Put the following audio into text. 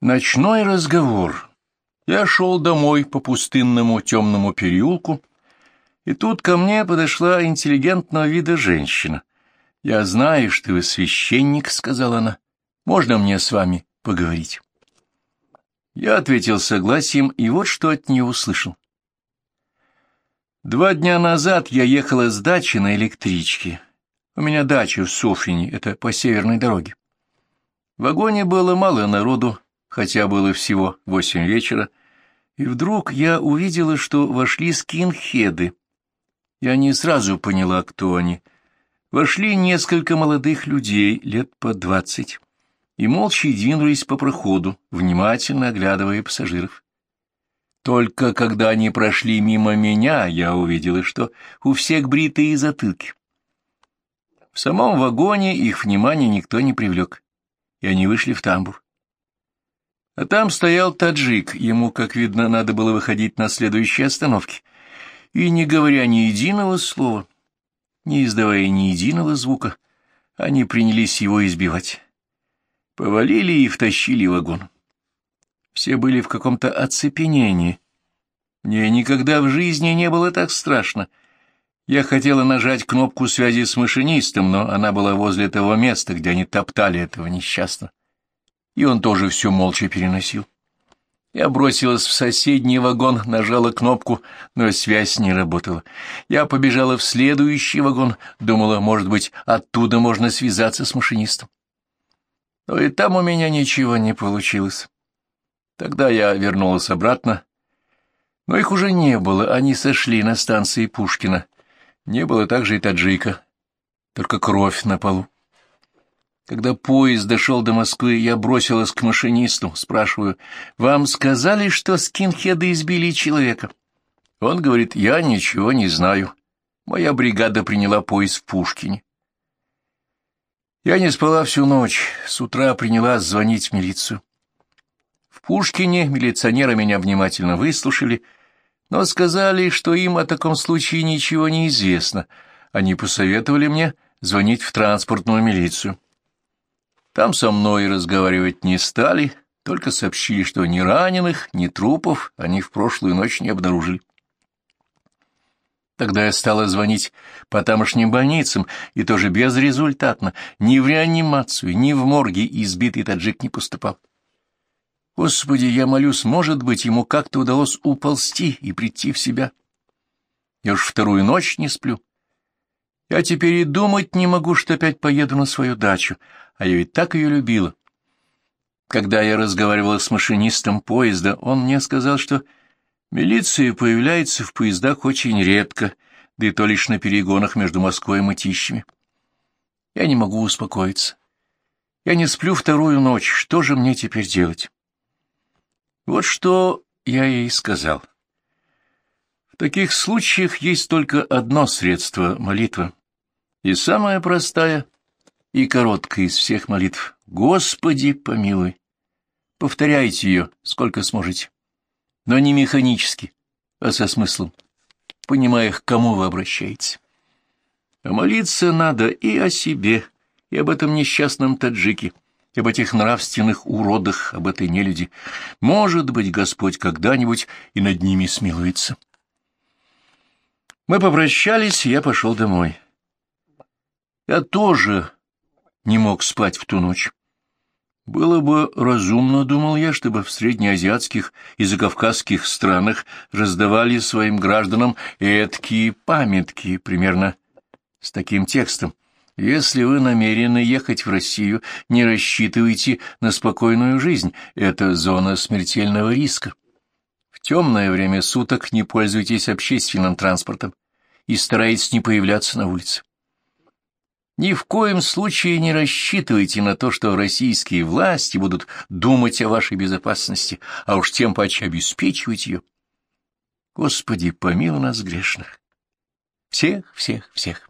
Ночной разговор. Я шел домой по пустынному темному переулку, и тут ко мне подошла интеллигентного вида женщина. «Я знаю, что вы священник», — сказала она. «Можно мне с вами поговорить?» Я ответил согласием, и вот что от нее услышал. Два дня назад я ехала с дачи на электричке. У меня дача в Софьине, это по северной дороге. В вагоне было мало народу, хотя было всего восемь вечера, и вдруг я увидела, что вошли скинхеды. Я не сразу поняла, кто они. Вошли несколько молодых людей, лет по двадцать, и молча двинулись по проходу, внимательно оглядывая пассажиров. Только когда они прошли мимо меня, я увидела, что у всех бритые затылки. В самом вагоне их внимание никто не привлек, и они вышли в тамбур. А там стоял таджик, ему, как видно, надо было выходить на следующей остановке. И, не говоря ни единого слова, не издавая ни единого звука, они принялись его избивать. Повалили и втащили вагон. Все были в каком-то оцепенении. Мне никогда в жизни не было так страшно. Я хотела нажать кнопку связи с машинистом, но она была возле того места, где они топтали этого несчастного и он тоже все молча переносил. Я бросилась в соседний вагон, нажала кнопку, но связь не работала. Я побежала в следующий вагон, думала, может быть, оттуда можно связаться с машинистом. Но и там у меня ничего не получилось. Тогда я вернулась обратно, но их уже не было, они сошли на станции Пушкина. Не было также и таджика, только кровь на полу. Когда поезд дошел до Москвы, я бросилась к машинисту, спрашиваю, «Вам сказали, что скинхеды избили человека?» Он говорит, «Я ничего не знаю. Моя бригада приняла поезд в Пушкине». Я не спала всю ночь, с утра приняла звонить в милицию. В Пушкине милиционеры меня внимательно выслушали, но сказали, что им о таком случае ничего не известно. Они посоветовали мне звонить в транспортную милицию. Там со мной разговаривать не стали, только сообщили, что ни раненых, ни трупов они в прошлую ночь не обнаружили. Тогда я стала звонить по тамошним больницам, и тоже безрезультатно. Ни в реанимацию, ни в морге избитый таджик не поступал. Господи, я молюсь, может быть, ему как-то удалось уползти и прийти в себя. Я уж вторую ночь не сплю. Я теперь и думать не могу, что опять поеду на свою дачу, а я ведь так ее любила. Когда я разговаривала с машинистом поезда, он мне сказал, что милиция появляется в поездах очень редко, да и то лишь на перегонах между Москвой и Мытищами. Я не могу успокоиться. Я не сплю вторую ночь, что же мне теперь делать? Вот что я ей сказал. В таких случаях есть только одно средство — молитва. И самая простая и короткая из всех молитв «Господи, помилуй». Повторяйте ее, сколько сможете, но не механически, а со смыслом, понимая, к кому вы обращаетесь. А молиться надо и о себе, и об этом несчастном таджике, и об этих нравственных уродах, об этой нелюди. Может быть, Господь когда-нибудь и над ними смилуется. Мы попрощались, и я пошел домой. Я тоже не мог спать в ту ночь. Было бы разумно, думал я, чтобы в среднеазиатских и закавказских странах раздавали своим гражданам эткие памятки, примерно с таким текстом. Если вы намерены ехать в Россию, не рассчитывайте на спокойную жизнь, это зона смертельного риска. В темное время суток не пользуйтесь общественным транспортом и старайтесь не появляться на улице. Ни в коем случае не рассчитывайте на то, что российские власти будут думать о вашей безопасности, а уж тем паче обеспечивать ее. Господи, помилуй нас грешных. Всех, всех, всех.